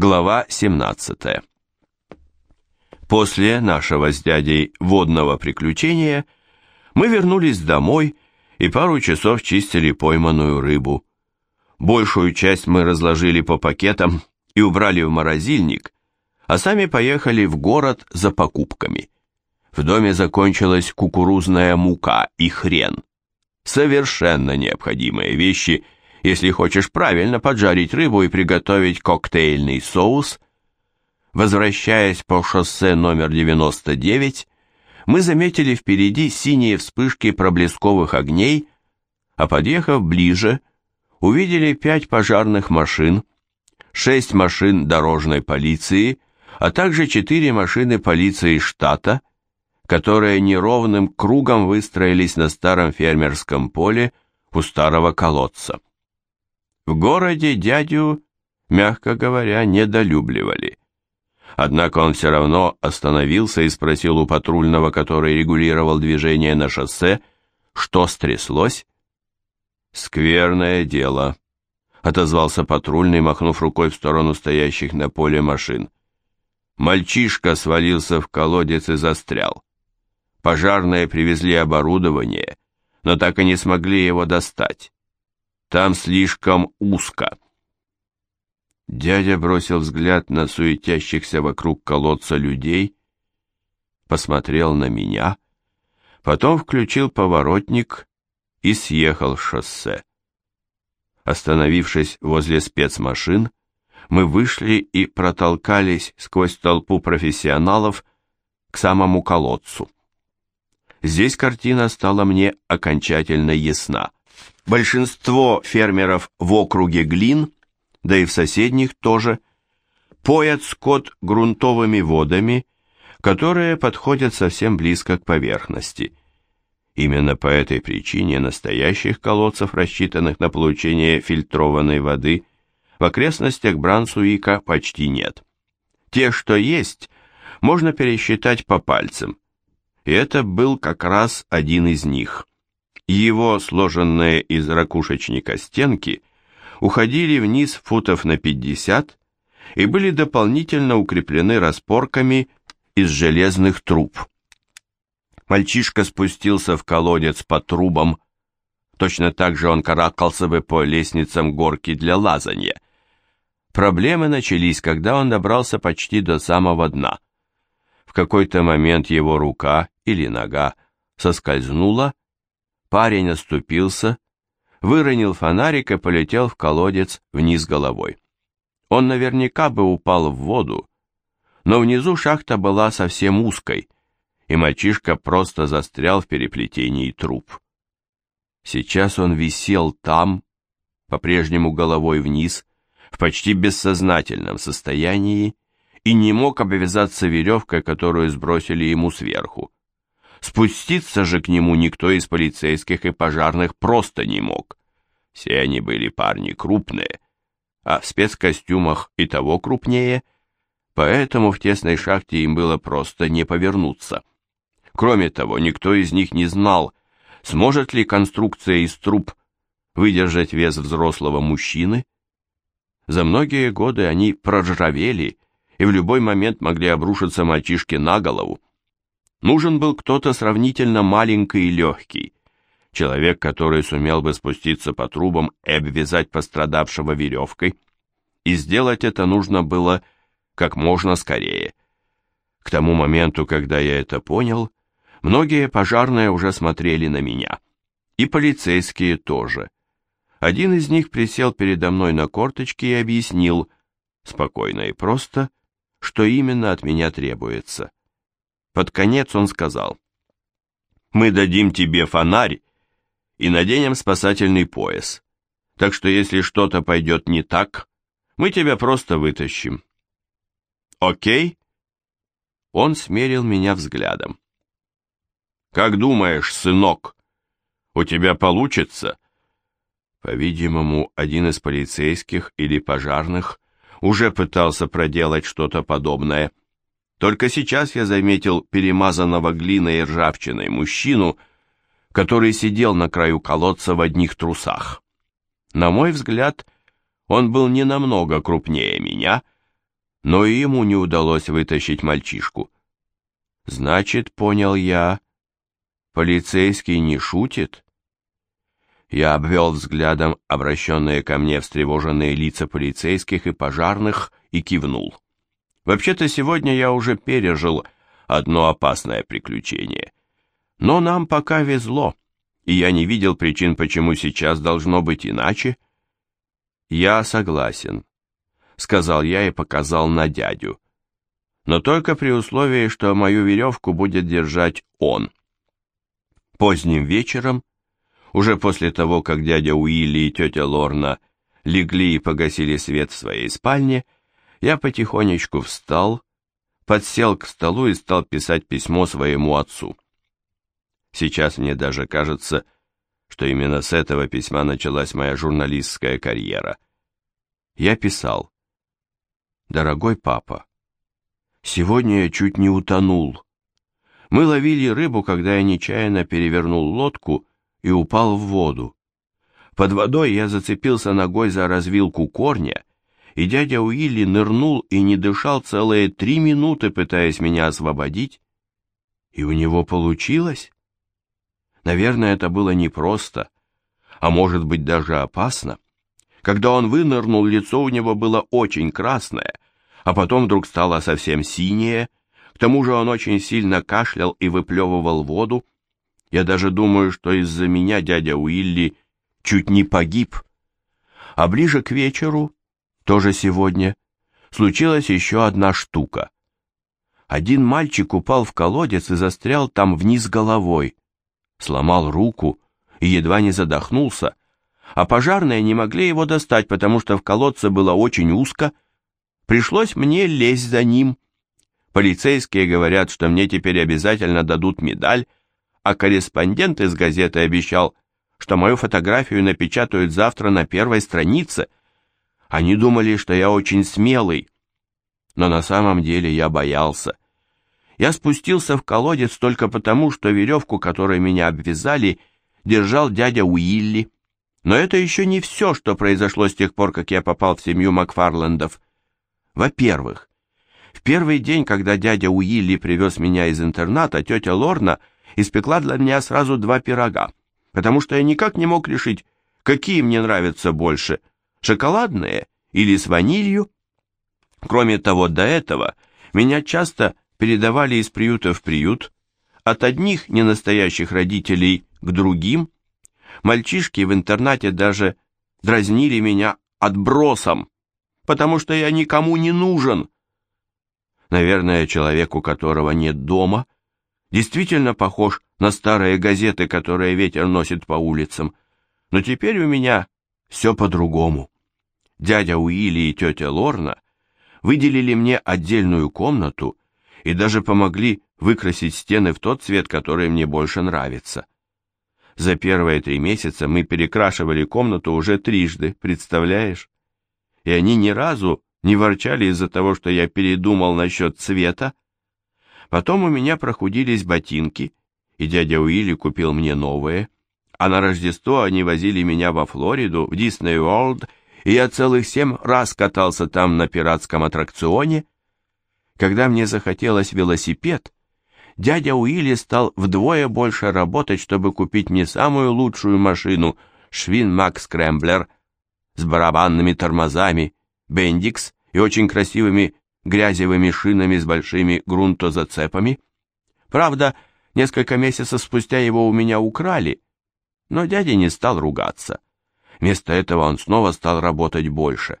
Глава 17. После нашего с дядей водного приключения мы вернулись домой и пару часов чистили пойманную рыбу. Большую часть мы разложили по пакетам и убрали в морозильник, а сами поехали в город за покупками. В доме закончилась кукурузная мука и хрен. Совершенно необходимые вещи, если хочешь правильно поджарить рыбу и приготовить коктейльный соус. Возвращаясь по шоссе номер 99, мы заметили впереди синие вспышки проблесковых огней, а подъехав ближе, увидели пять пожарных машин, шесть машин дорожной полиции, а также четыре машины полиции штата, которые неровным кругом выстроились на старом фермерском поле у старого колодца. В городе дядю, мягко говоря, недолюбливали. Однако он все равно остановился и спросил у патрульного, который регулировал движение на шоссе, что стряслось. «Скверное дело», — отозвался патрульный, махнув рукой в сторону стоящих на поле машин. Мальчишка свалился в колодец и застрял. Пожарные привезли оборудование, но так и не смогли его достать. Там слишком узко. Дядя бросил взгляд на суетящихся вокруг колодца людей, посмотрел на меня, потом включил поворотник и съехал с шоссе. Остановившись возле спецмашин, мы вышли и протолкались сквозь толпу профессионалов к самому колодцу. Здесь картина стала мне окончательно ясна. Большинство фермеров в округе Глин, да и в соседних тоже, поят скот грунтовыми водами, которые подходят совсем близко к поверхности. Именно по этой причине настоящих колодцев, рассчитанных на получение фильтрованной воды, в окрестностях Брансуика почти нет. Те, что есть, можно пересчитать по пальцам – и это был как раз один из них. Его, сложенные из ракушечника стенки, уходили вниз футов на 50 и были дополнительно укреплены распорками из железных труб. Мальчишка спустился в колодец по трубам, точно так же он каракался бы по лестницам горки для лазанья. Проблемы начались, когда он добрался почти до самого дна. В какой-то момент его рука или нога соскользнула, парень оступился, выронил фонарик и полетел в колодец вниз головой. Он наверняка бы упал в воду, но внизу шахта была совсем узкой, и мальчишка просто застрял в переплетении труб. Сейчас он висел там, по-прежнему головой вниз, в почти бессознательном состоянии, и не мог обвязаться веревкой, которую сбросили ему сверху. Спуститься же к нему никто из полицейских и пожарных просто не мог. Все они были парни крупные, а в спецкостюмах и того крупнее, поэтому в тесной шахте им было просто не повернуться. Кроме того, никто из них не знал, сможет ли конструкция из труб выдержать вес взрослого мужчины. За многие годы они проржавели и в любой момент могли обрушиться мальчишке на голову. Нужен был кто-то сравнительно маленький и легкий, человек, который сумел бы спуститься по трубам и обвязать пострадавшего веревкой, и сделать это нужно было как можно скорее. К тому моменту, когда я это понял, многие пожарные уже смотрели на меня, и полицейские тоже. Один из них присел передо мной на корточки и объяснил, спокойно и просто, что именно от меня требуется. Под конец он сказал, «Мы дадим тебе фонарь и наденем спасательный пояс, так что если что-то пойдет не так, мы тебя просто вытащим». «Окей?» Он смерил меня взглядом. «Как думаешь, сынок, у тебя получится?» По-видимому, один из полицейских или пожарных уже пытался проделать что-то подобное. Только сейчас я заметил перемазанного глиной и ржавчиной мужчину, который сидел на краю колодца в одних трусах. На мой взгляд, он был не намного крупнее меня, но и ему не удалось вытащить мальчишку. Значит, понял я, полицейский не шутит? Я обвел взглядом обращенные ко мне встревоженные лица полицейских и пожарных и кивнул. Вообще-то сегодня я уже пережил одно опасное приключение. Но нам пока везло, и я не видел причин, почему сейчас должно быть иначе. Я согласен, сказал я и показал на дядю. Но только при условии, что мою веревку будет держать он. Поздним вечером уже после того, как дядя Уилли и тетя Лорна легли и погасили свет в своей спальне, я потихонечку встал, подсел к столу и стал писать письмо своему отцу. Сейчас мне даже кажется, что именно с этого письма началась моя журналистская карьера. Я писал. «Дорогой папа, сегодня я чуть не утонул. Мы ловили рыбу, когда я нечаянно перевернул лодку и упал в воду. Под водой я зацепился ногой за развилку корня, и дядя Уилли нырнул и не дышал целые три минуты, пытаясь меня освободить. И у него получилось. Наверное, это было непросто, а может быть даже опасно. Когда он вынырнул, лицо у него было очень красное, а потом вдруг стало совсем синее, к тому же он очень сильно кашлял и выплевывал воду, я даже думаю, что из-за меня дядя Уилли чуть не погиб. А ближе к вечеру, тоже сегодня, случилась еще одна штука. Один мальчик упал в колодец и застрял там вниз головой, сломал руку и едва не задохнулся, а пожарные не могли его достать, потому что в колодце было очень узко. Пришлось мне лезть за ним. Полицейские говорят, что мне теперь обязательно дадут медаль, а корреспондент из газеты обещал, что мою фотографию напечатают завтра на первой странице. Они думали, что я очень смелый, но на самом деле я боялся. Я спустился в колодец только потому, что веревку, которой меня обвязали, держал дядя Уилли. Но это еще не все, что произошло с тех пор, как я попал в семью Макфарлендов. Во-первых, в первый день, когда дядя Уилли привез меня из интерната, тетя Лорна – испекла для меня сразу два пирога, потому что я никак не мог решить, какие мне нравятся больше, шоколадные или с ванилью. Кроме того, до этого меня часто передавали из приюта в приют, от одних ненастоящих родителей к другим. Мальчишки в интернате даже дразнили меня отбросом, потому что я никому не нужен. Наверное, человек, у которого нет дома – действительно похож на старые газеты, которые ветер носит по улицам. Но теперь у меня все по-другому. Дядя Уилли и тетя Лорна выделили мне отдельную комнату и даже помогли выкрасить стены в тот цвет, который мне больше нравится. За первые три месяца мы перекрашивали комнату уже трижды, представляешь? И они ни разу не ворчали из-за того, что я передумал насчет цвета, Потом у меня прохудились ботинки, и дядя Уилли купил мне новые, а на Рождество они возили меня во Флориду, в Дисней Уорлд, и я целых семь раз катался там на пиратском аттракционе. Когда мне захотелось велосипед, дядя Уилли стал вдвое больше работать, чтобы купить мне самую лучшую машину Швин Макс Скрэмблер с барабанными тормозами, Бендикс и очень красивыми грязевыми шинами с большими грунтозацепами. Правда, несколько месяцев спустя его у меня украли, но дядя не стал ругаться. Вместо этого он снова стал работать больше.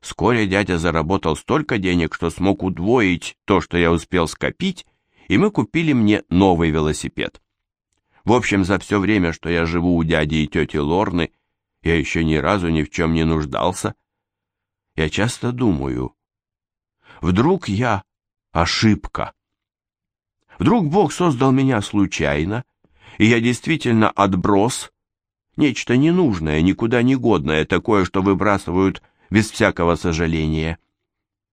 Вскоре дядя заработал столько денег, что смог удвоить то, что я успел скопить, и мы купили мне новый велосипед. В общем, за все время, что я живу у дяди и тети Лорны, я еще ни разу ни в чем не нуждался. Я часто думаю, Вдруг я ошибка? Вдруг Бог создал меня случайно, и я действительно отброс, нечто ненужное, никуда не годное, такое, что выбрасывают без всякого сожаления.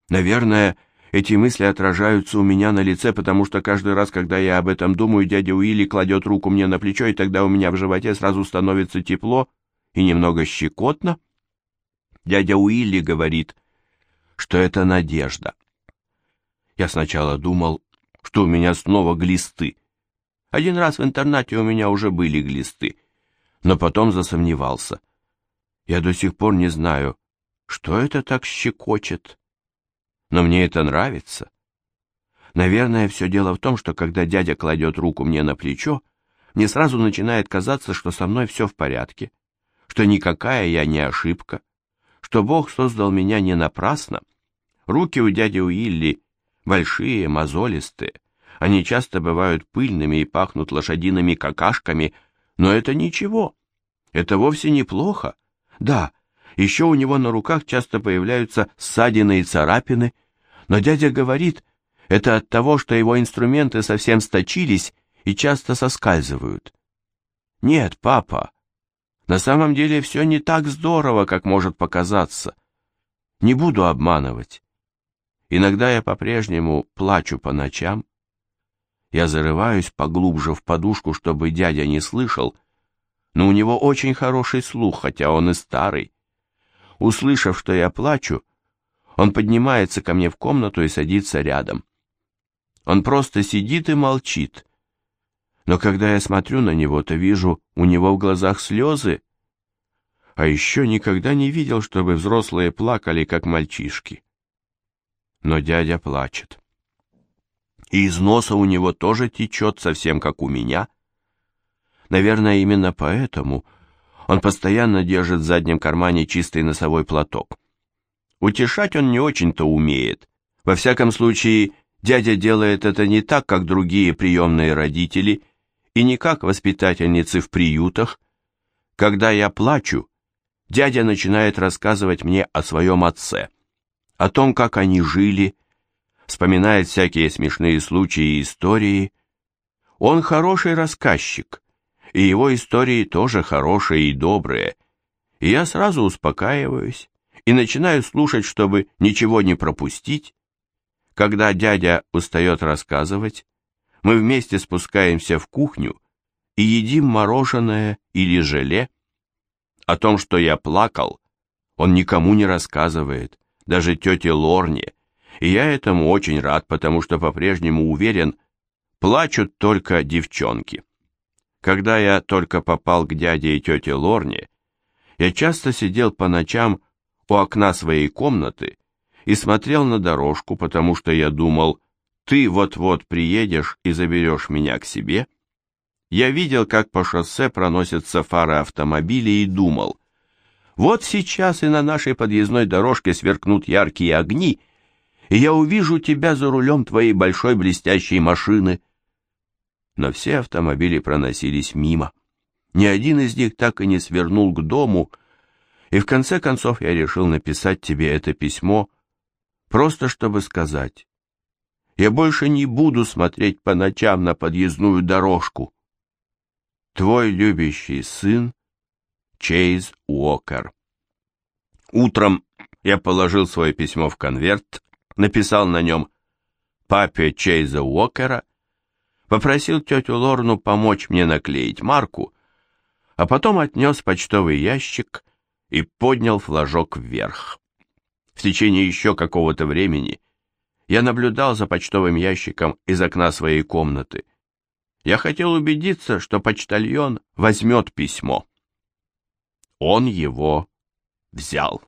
Наверное, эти мысли отражаются у меня на лице, потому что каждый раз, когда я об этом думаю, дядя Уилли кладет руку мне на плечо, и тогда у меня в животе сразу становится тепло и немного щекотно. Дядя Уилли говорит, что это надежда. Я сначала думал, что у меня снова глисты. Один раз в интернате у меня уже были глисты, но потом засомневался. Я до сих пор не знаю, что это так щекочет. Но мне это нравится. Наверное, все дело в том, что когда дядя кладет руку мне на плечо, мне сразу начинает казаться, что со мной все в порядке, что никакая я не ошибка, что Бог создал меня не напрасно. Руки у дяди Уилли большие, мозолистые, они часто бывают пыльными и пахнут лошадиными какашками, но это ничего, это вовсе неплохо. Да, еще у него на руках часто появляются ссадины и царапины, но дядя говорит, это от того, что его инструменты совсем сточились и часто соскальзывают. Нет, папа, на самом деле все не так здорово, как может показаться. Не буду обманывать. Иногда я по-прежнему плачу по ночам. Я зарываюсь поглубже в подушку, чтобы дядя не слышал, но у него очень хороший слух, хотя он и старый. Услышав, что я плачу, он поднимается ко мне в комнату и садится рядом. Он просто сидит и молчит. Но когда я смотрю на него, то вижу у него в глазах слезы. А еще никогда не видел, чтобы взрослые плакали, как мальчишки. Но дядя плачет. И из носа у него тоже течет, совсем как у меня. Наверное, именно поэтому он постоянно держит в заднем кармане чистый носовой платок. Утешать он не очень-то умеет. Во всяком случае, Дядя делает это не так, как другие приемные родители, и не как воспитательницы в приютах. Когда я плачу, дядя начинает рассказывать мне о своем отце, о том, как они жили, вспоминает всякие смешные случаи и истории. Он хороший рассказчик, и его истории тоже хорошие и добрые, и я сразу успокаиваюсь и начинаю слушать, чтобы ничего не пропустить, когда дядя устает рассказывать, мы вместе спускаемся в кухню и едим мороженое или желе. О том, что я плакал, он никому не рассказывает, даже тете Лорне, и я этому очень рад, потому что по-прежнему уверен, плачут только девчонки. Когда я только попал к дяде и тете Лорне, я часто сидел по ночам у окна своей комнаты и смотрел на дорожку, потому что я думал, ты вот-вот приедешь и заберешь меня к себе. Я видел, как по шоссе проносятся фары автомобилей и думал, вот сейчас и на нашей подъездной дорожке сверкнут яркие огни, и я увижу тебя за рулем твоей большой блестящей машины. Но все автомобили проносились мимо. Ни один из них так и не свернул к дому, и в конце концов я решил написать тебе это письмо, Просто чтобы сказать, я больше не буду смотреть по ночам на подъездную дорожку. Твой любящий сын Чейз Уокер. Утром я положил свое письмо в конверт, написал на нем папе Чейза Уокера, попросил тетю Лорну помочь мне наклеить марку, а потом отнес почтовый ящик и поднял флажок вверх. В течение еще какого-то времени я наблюдал за почтовым ящиком из окна своей комнаты. Я хотел убедиться, что почтальон возьмет письмо. Он его взял.